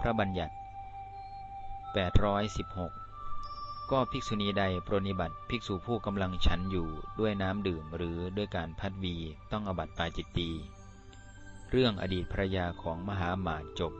พระบัญญัติ 816 ก็ภิกษุณีใดปรนิบัติภิกษุผู้กำลังฉันอยู่ด้วยน้ำดื่มหรือด้วยการพัดวีต้องอบัติปาจิตตี เรื่องอดีตภรยาของมหาหมาดจบ